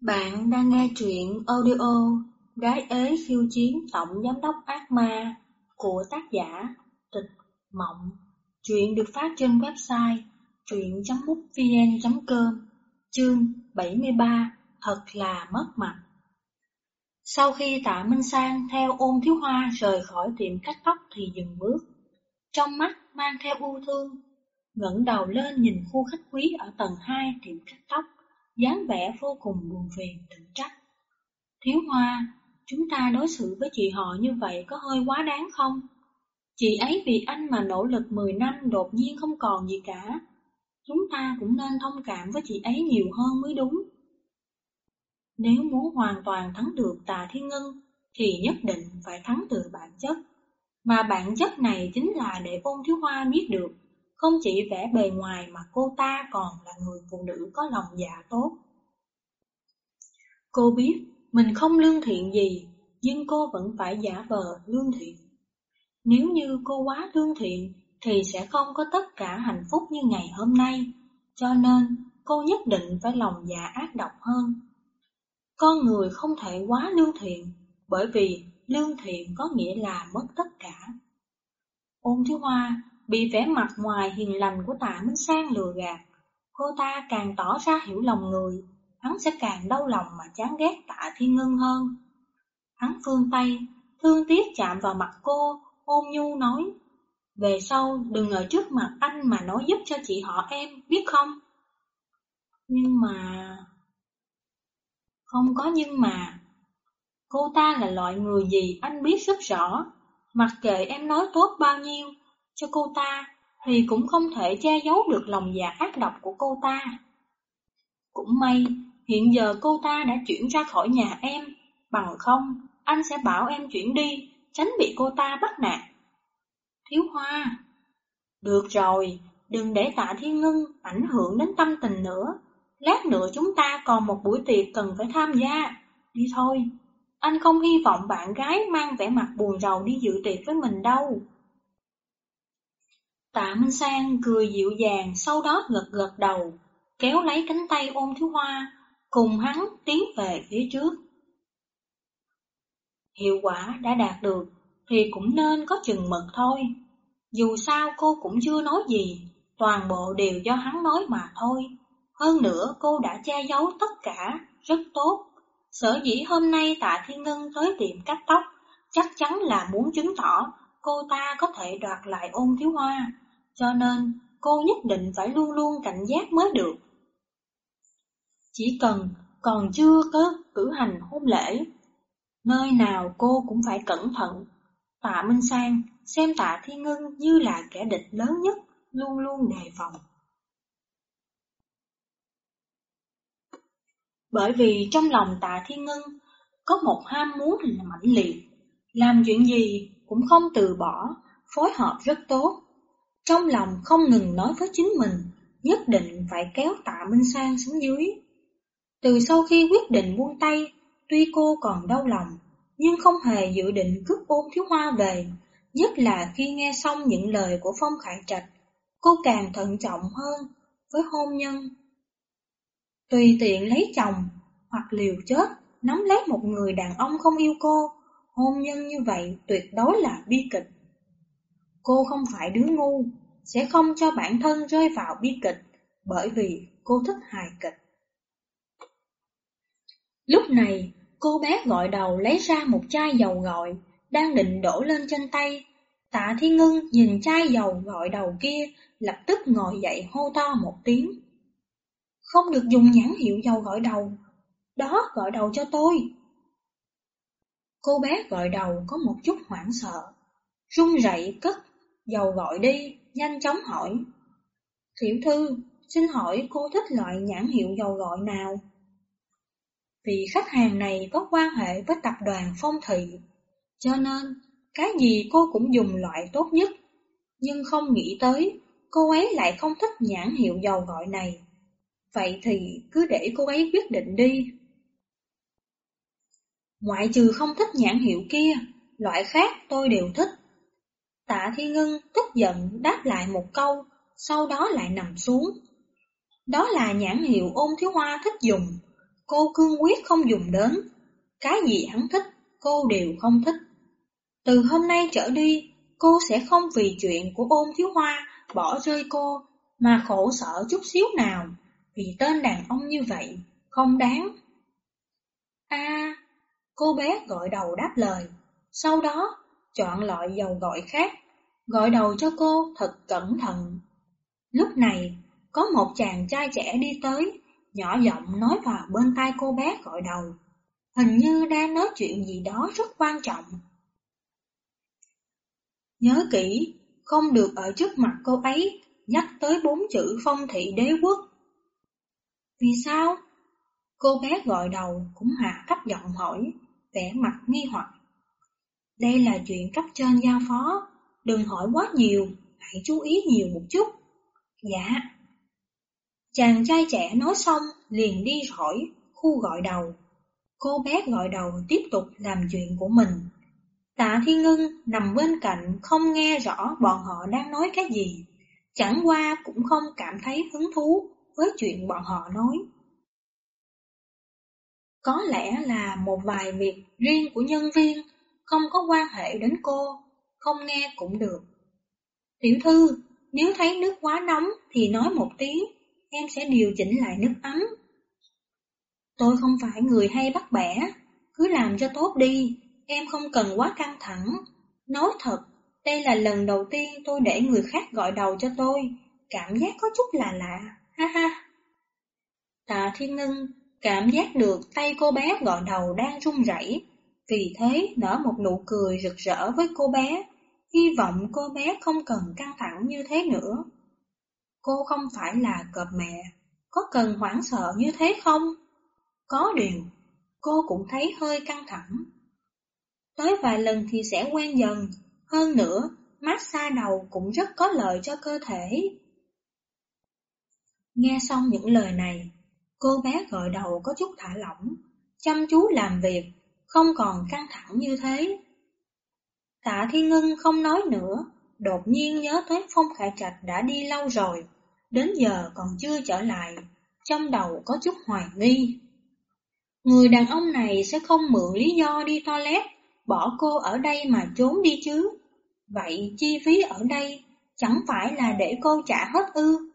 Bạn đang nghe truyện audio Gái ế khiêu chiến tổng giám đốc ác ma của tác giả Tịch Mộng. Truyện được phát trên website truyện.mútvn.com Chương 73 Thật là mất mặt Sau khi tạ Minh Sang theo ôn thiếu hoa rời khỏi tiệm cắt tóc thì dừng bước. Trong mắt mang theo ưu thương, ngẩng đầu lên nhìn khu khách quý ở tầng 2 tiệm cắt tóc dáng vẻ vô cùng buồn phiền tự trách. Thiếu Hoa, chúng ta đối xử với chị họ như vậy có hơi quá đáng không? Chị ấy vì anh mà nỗ lực 10 năm đột nhiên không còn gì cả. Chúng ta cũng nên thông cảm với chị ấy nhiều hơn mới đúng. Nếu muốn hoàn toàn thắng được tà thiên ngân, thì nhất định phải thắng từ bản chất. Mà bản chất này chính là để ôn thiếu hoa biết được không chỉ vẻ bề ngoài mà cô ta còn là người phụ nữ có lòng dạ tốt. Cô biết mình không lương thiện gì, nhưng cô vẫn phải giả vờ lương thiện. Nếu như cô quá lương thiện, thì sẽ không có tất cả hạnh phúc như ngày hôm nay, cho nên cô nhất định phải lòng dạ ác độc hơn. Con người không thể quá lương thiện, bởi vì lương thiện có nghĩa là mất tất cả. Ôn Thiếu Hoa Bị vẻ mặt ngoài hiền lành của tạ Minh Sang lừa gạt, cô ta càng tỏ ra hiểu lòng người, hắn sẽ càng đau lòng mà chán ghét tạ thiên ngân hơn. Hắn phương tay, thương tiếc chạm vào mặt cô, ôn nhu nói, về sau đừng ở trước mặt anh mà nói giúp cho chị họ em, biết không? Nhưng mà... Không có nhưng mà... Cô ta là loại người gì anh biết rất rõ, mặc kệ em nói tốt bao nhiêu, cho cô ta, thì cũng không thể che giấu được lòng dạ ác độc của cô ta. Cũng may, hiện giờ cô ta đã chuyển ra khỏi nhà em, bằng không, anh sẽ bảo em chuyển đi, tránh bị cô ta bắt nạt. Thiếu Hoa Được rồi, đừng để tạ thiên ngân ảnh hưởng đến tâm tình nữa. Lát nữa chúng ta còn một buổi tiệc cần phải tham gia. Đi thôi, anh không hy vọng bạn gái mang vẻ mặt buồn rầu đi dự tiệc với mình đâu. Tạ Minh Sang cười dịu dàng, sau đó gật gật đầu, kéo lấy cánh tay ôn thiếu hoa, cùng hắn tiến về phía trước. Hiệu quả đã đạt được, thì cũng nên có chừng mực thôi. Dù sao cô cũng chưa nói gì, toàn bộ đều do hắn nói mà thôi. Hơn nữa cô đã che giấu tất cả, rất tốt. Sở dĩ hôm nay tạ thiên ngân tới tiệm cắt tóc, chắc chắn là muốn chứng tỏ cô ta có thể đoạt lại ôn thiếu hoa, cho nên cô nhất định phải luôn luôn cảnh giác mới được. Chỉ cần còn chưa có cử hành hôn lễ, nơi nào cô cũng phải cẩn thận. Tạ Minh Sang xem Tạ Thiên Ngân như là kẻ địch lớn nhất, luôn luôn đề phòng. Bởi vì trong lòng Tạ Thiên Ngân có một ham muốn là mãnh liệt, làm chuyện gì cũng không từ bỏ, phối hợp rất tốt. Trong lòng không ngừng nói với chính mình, nhất định phải kéo tạ Minh Sang xuống dưới. Từ sau khi quyết định buông tay, tuy cô còn đau lòng, nhưng không hề dự định cướp ôn thiếu hoa về, nhất là khi nghe xong những lời của Phong Khải Trạch, cô càng thận trọng hơn với hôn nhân. Tùy tiện lấy chồng hoặc liều chết, nắm lấy một người đàn ông không yêu cô, hôn nhân như vậy tuyệt đối là bi kịch. Cô không phải đứa ngu, sẽ không cho bản thân rơi vào bi kịch, bởi vì cô thích hài kịch. Lúc này, cô bé gọi đầu lấy ra một chai dầu gội, đang định đổ lên trên tay. Tạ Thiên Ngân nhìn chai dầu gọi đầu kia, lập tức ngồi dậy hô to một tiếng. Không được dùng nhãn hiệu dầu gọi đầu, đó gọi đầu cho tôi. Cô bé gọi đầu có một chút hoảng sợ, run rẩy cất dầu gọi đi, nhanh chóng hỏi. Tiểu thư, xin hỏi cô thích loại nhãn hiệu dầu gọi nào? Vì khách hàng này có quan hệ với tập đoàn phong thị, cho nên cái gì cô cũng dùng loại tốt nhất. Nhưng không nghĩ tới, cô ấy lại không thích nhãn hiệu dầu gọi này. Vậy thì cứ để cô ấy quyết định đi. Ngoại trừ không thích nhãn hiệu kia, loại khác tôi đều thích. Tạ Thi Ngân tức giận đáp lại một câu, sau đó lại nằm xuống. Đó là nhãn hiệu ôn thiếu hoa thích dùng. cô cương quyết không dùng đến. Cái gì hắn thích, cô đều không thích. Từ hôm nay trở đi, cô sẽ không vì chuyện của ôn thiếu hoa bỏ rơi cô mà khổ sở chút xíu nào vì tên đàn ông như vậy không đáng. A, cô bé gọi đầu đáp lời, sau đó chọn loại dầu gọi khác, gọi đầu cho cô thật cẩn thận. Lúc này, có một chàng trai trẻ đi tới, nhỏ giọng nói vào bên tai cô bé gọi đầu, hình như đang nói chuyện gì đó rất quan trọng. Nhớ kỹ, không được ở trước mặt cô ấy nhắc tới bốn chữ phong thị đế quốc. Vì sao? Cô bé gọi đầu cũng hạ thấp giọng hỏi, vẻ mặt nghi hoặc. Đây là chuyện cấp trên giao phó, đừng hỏi quá nhiều, hãy chú ý nhiều một chút. Dạ. Chàng trai trẻ nói xong liền đi khỏi khu gọi đầu. Cô bé gọi đầu tiếp tục làm chuyện của mình. Tạ Thiên Ngân nằm bên cạnh không nghe rõ bọn họ đang nói cái gì, chẳng qua cũng không cảm thấy hứng thú với chuyện bọn họ nói. Có lẽ là một vài việc riêng của nhân viên không có quan hệ đến cô, không nghe cũng được. Tiểu thư, nếu thấy nước quá nóng thì nói một tiếng, em sẽ điều chỉnh lại nước ấm. Tôi không phải người hay bắt bẻ, cứ làm cho tốt đi, em không cần quá căng thẳng. Nói thật, đây là lần đầu tiên tôi để người khác gọi đầu cho tôi, cảm giác có chút là lạ, ha ha. Tạ Thiên Ngân cảm giác được tay cô bé gọi đầu đang run rẩy, vì thế nở một nụ cười rực rỡ với cô bé, hy vọng cô bé không cần căng thẳng như thế nữa. Cô không phải là cọp mẹ, có cần hoảng sợ như thế không? Có điều, cô cũng thấy hơi căng thẳng. Tới vài lần thì sẽ quen dần, hơn nữa, massage đầu cũng rất có lợi cho cơ thể. Nghe xong những lời này, cô bé gội đầu có chút thả lỏng, chăm chú làm việc, không còn căng thẳng như thế. Tạ Thiên Ngân không nói nữa, đột nhiên nhớ tới Phong Khải Trạch đã đi lâu rồi, đến giờ còn chưa trở lại, trong đầu có chút hoài nghi. Người đàn ông này sẽ không mượn lý do đi toilet, bỏ cô ở đây mà trốn đi chứ. Vậy chi phí ở đây chẳng phải là để cô trả hết ư?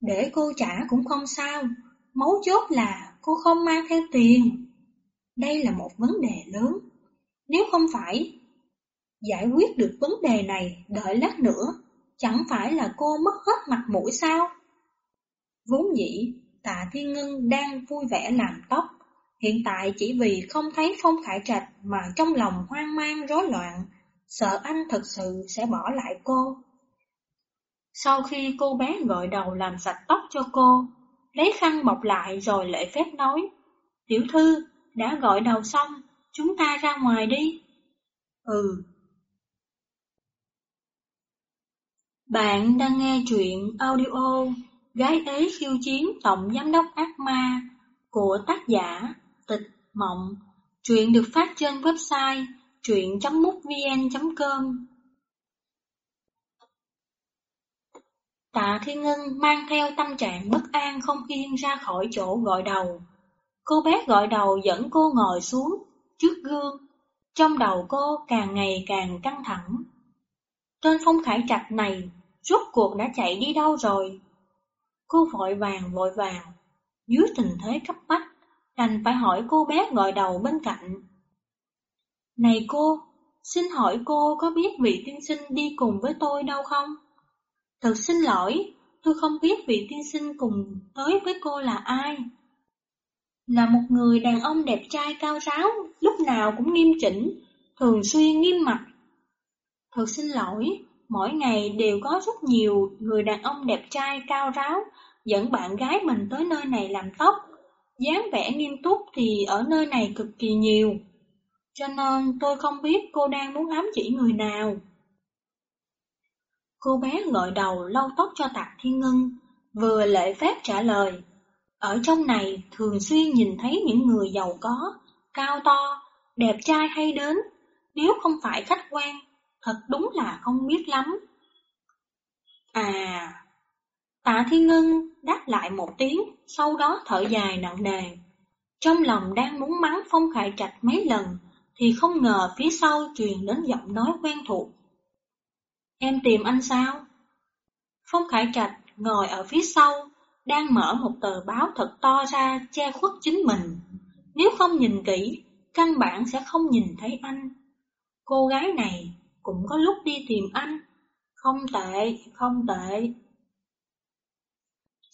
Để cô trả cũng không sao, mấu chốt là cô không mang theo tiền. Đây là một vấn đề lớn. Nếu không phải giải quyết được vấn đề này đợi lát nữa, chẳng phải là cô mất hết mặt mũi sao? Vốn dĩ, tạ thiên ngân đang vui vẻ làm tóc, hiện tại chỉ vì không thấy Phong Khải Trạch mà trong lòng hoang mang rối loạn, sợ anh thật sự sẽ bỏ lại cô. Sau khi cô bé gọi đầu làm sạch tóc cho cô, lấy khăn bọc lại rồi lễ phép nói, Tiểu thư, đã gọi đầu xong, chúng ta ra ngoài đi. Ừ. Bạn đang nghe truyện audio Gái ế khiêu chiến tổng giám đốc ác ma của tác giả Tịch Mộng. Truyện được phát trên website truyện.mútvn.com Tạ Thiên Ngân mang theo tâm trạng bất an không yên ra khỏi chỗ gọi đầu. Cô bé gọi đầu dẫn cô ngồi xuống, trước gương. Trong đầu cô càng ngày càng căng thẳng. Trên phong khải trạch này, rốt cuộc đã chạy đi đâu rồi? Cô vội vàng vội vàng, dưới tình thế cấp bách, đành phải hỏi cô bé gọi đầu bên cạnh. Này cô, xin hỏi cô có biết vị tiên sinh đi cùng với tôi đâu không? Thật xin lỗi, tôi không biết vị tiên sinh cùng tới với cô là ai. Là một người đàn ông đẹp trai cao ráo, lúc nào cũng nghiêm chỉnh, thường xuyên nghiêm mặt. Thật xin lỗi, mỗi ngày đều có rất nhiều người đàn ông đẹp trai cao ráo dẫn bạn gái mình tới nơi này làm tóc. dáng vẻ nghiêm túc thì ở nơi này cực kỳ nhiều. Cho nên tôi không biết cô đang muốn ám chỉ người nào. Cô bé gọi đầu lau tóc cho Tạc Thiên Ngân, vừa lễ phép trả lời. Ở trong này thường xuyên nhìn thấy những người giàu có, cao to, đẹp trai hay đến, nếu không phải khách quan, thật đúng là không biết lắm. À, tạ thiên ngân đáp lại một tiếng, sau đó thở dài nặng nề, Trong lòng đang muốn mắng Phong Khải Trạch mấy lần, thì không ngờ phía sau truyền đến giọng nói quen thuộc. Em tìm anh sao? Phong Khải Trạch ngồi ở phía sau, đang mở một tờ báo thật to ra che khuất chính mình. Nếu không nhìn kỹ, căn bản sẽ không nhìn thấy anh. Cô gái này cũng có lúc đi tìm anh. Không tệ, không tệ.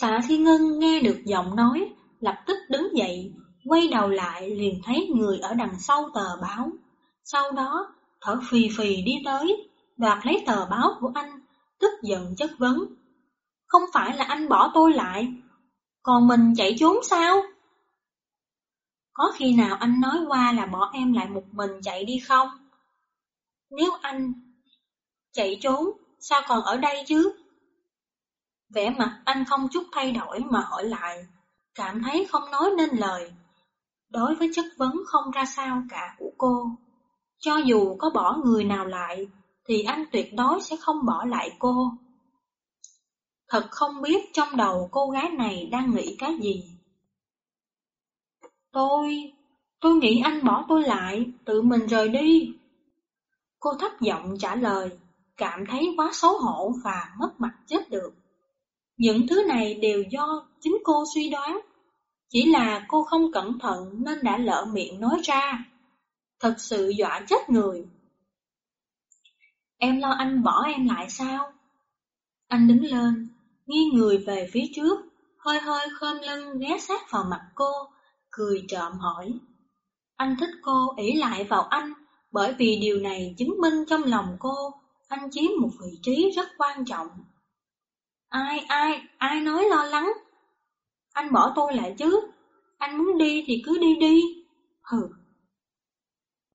Tạ Thiên Ngân nghe được giọng nói, lập tức đứng dậy, quay đầu lại liền thấy người ở đằng sau tờ báo. Sau đó, thở phì phì đi tới, đoạt lấy tờ báo của anh, tức giận chất vấn. Không phải là anh bỏ tôi lại, còn mình chạy trốn sao? Có khi nào anh nói qua là bỏ em lại một mình chạy đi không? Nếu anh chạy trốn, sao còn ở đây chứ? Vẻ mặt anh không chút thay đổi mà hỏi lại, cảm thấy không nói nên lời. Đối với chất vấn không ra sao cả của cô, cho dù có bỏ người nào lại, thì anh tuyệt đối sẽ không bỏ lại cô. Thật không biết trong đầu cô gái này đang nghĩ cái gì. Tôi, tôi nghĩ anh bỏ tôi lại, tự mình rời đi. Cô thấp giọng trả lời, cảm thấy quá xấu hổ và mất mặt chết được. Những thứ này đều do chính cô suy đoán, chỉ là cô không cẩn thận nên đã lỡ miệng nói ra. Thật sự dọa chết người. Em lo anh bỏ em lại sao? Anh đứng lên, nghiêng người về phía trước, hơi hơi khom lưng ghé sát vào mặt cô, cười trộm hỏi. Anh thích cô ỷ lại vào anh, bởi vì điều này chứng minh trong lòng cô, anh chiếm một vị trí rất quan trọng. Ai, ai, ai nói lo lắng? Anh bỏ tôi lại chứ, anh muốn đi thì cứ đi đi. Hừ.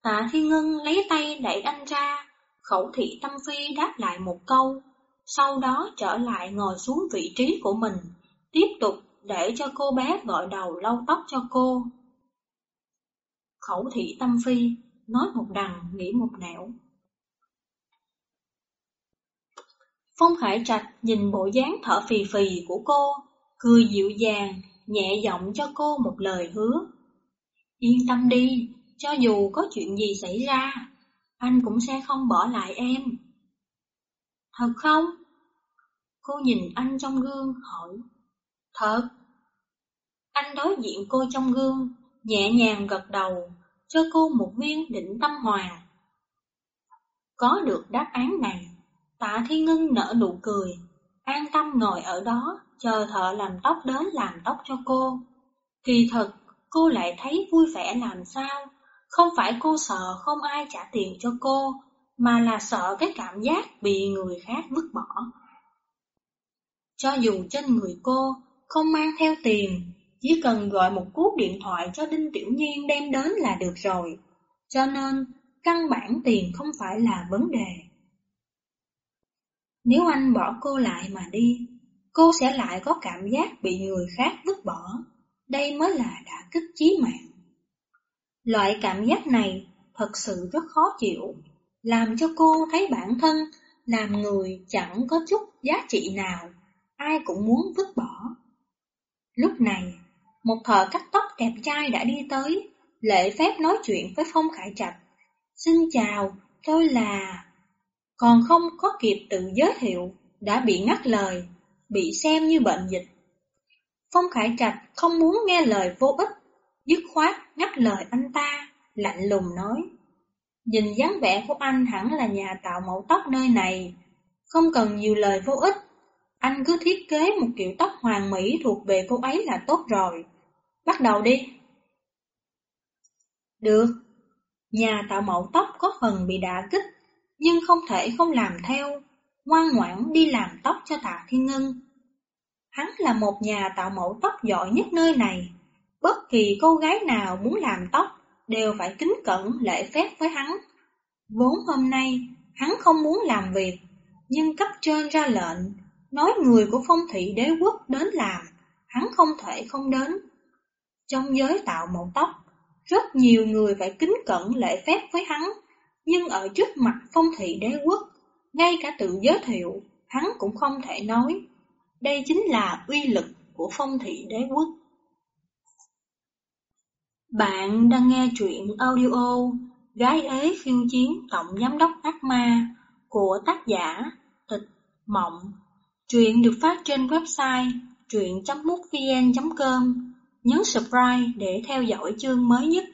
Tạ Thiên Ngân lấy tay đẩy anh ra, khẩu thị tâm phi đáp lại một câu, sau đó trở lại ngồi xuống vị trí của mình, tiếp tục để cho cô bé gọi đầu lau tóc cho cô. Khẩu thị tâm phi, nói một đằng, nghĩ một nẻo. Phong Khải Trạch nhìn bộ dáng thở phì phì của cô, cười dịu dàng, nhẹ giọng cho cô một lời hứa. Yên tâm đi, cho dù có chuyện gì xảy ra, anh cũng sẽ không bỏ lại em. Thật không? Cô nhìn anh trong gương hỏi. Thật. Anh đối diện cô trong gương, nhẹ nhàng gật đầu, cho cô một viên định tâm hoàng. Có được đáp án này, tạ thiên ngân nở nụ cười, an tâm ngồi ở đó, chờ thợ làm tóc đến làm tóc cho cô. Kỳ thật, cô lại thấy vui vẻ làm sao, không phải cô sợ không ai trả tiền cho cô, mà là sợ cái cảm giác bị người khác vứt bỏ. Cho dù trên người cô không mang theo tiền, chỉ cần gọi một cú điện thoại cho Đinh Tiểu Nhiên đem đến là được rồi. Cho nên, căn bản tiền không phải là vấn đề. Nếu anh bỏ cô lại mà đi, cô sẽ lại có cảm giác bị người khác vứt bỏ. Đây mới là đã kích chí mạng. Loại cảm giác này thật sự rất khó chịu, làm cho cô thấy bản thân làm người chẳng có chút giá trị nào, ai cũng muốn vứt bỏ. Lúc này, một thợ cắt tóc đẹp trai đã đi tới, lễ phép nói chuyện với Phong Khải Trạch. Xin chào, tôi là... Còn không có kịp tự giới thiệu, đã bị ngắt lời, bị xem như bệnh dịch. Phong Khải Trạch không muốn nghe lời vô ích, dứt khoát ngắt lời anh ta, lạnh lùng nói. Nhìn dáng vẻ của anh hẳn là nhà tạo mẫu tóc nơi này, không cần nhiều lời vô ích. Anh cứ thiết kế một kiểu tóc hoàn mỹ thuộc về cô ấy là tốt rồi. Bắt đầu đi. Được. Nhà tạo mẫu tóc có phần bị đả kích, nhưng không thể không làm theo, ngoan ngoãn đi làm tóc cho Tạ Thiên Ngân. Hắn là một nhà tạo mẫu tóc giỏi nhất nơi này. Bất kỳ cô gái nào muốn làm tóc đều phải kính cẩn lễ phép với hắn. Vốn hôm nay, hắn không muốn làm việc, nhưng cấp trên ra lệnh, nói người của phong thị đế quốc đến làm, hắn không thể không đến. Trong giới tạo mẫu tóc, rất nhiều người phải kính cẩn lễ phép với hắn, nhưng ở trước mặt phong thị đế quốc, ngay cả tự giới thiệu, hắn cũng không thể nói. Đây chính là uy lực của phong thị đế quốc. Bạn đang nghe truyện audio Gái ế khiêu chiến tổng giám đốc ác ma của tác giả Tịch Mộng. Truyện được phát trên website truyện.mútvn.com. Nhấn subscribe để theo dõi chương mới nhất.